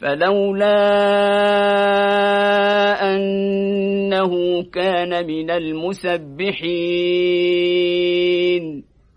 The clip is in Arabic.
فلولا أنه كان من المسبحين.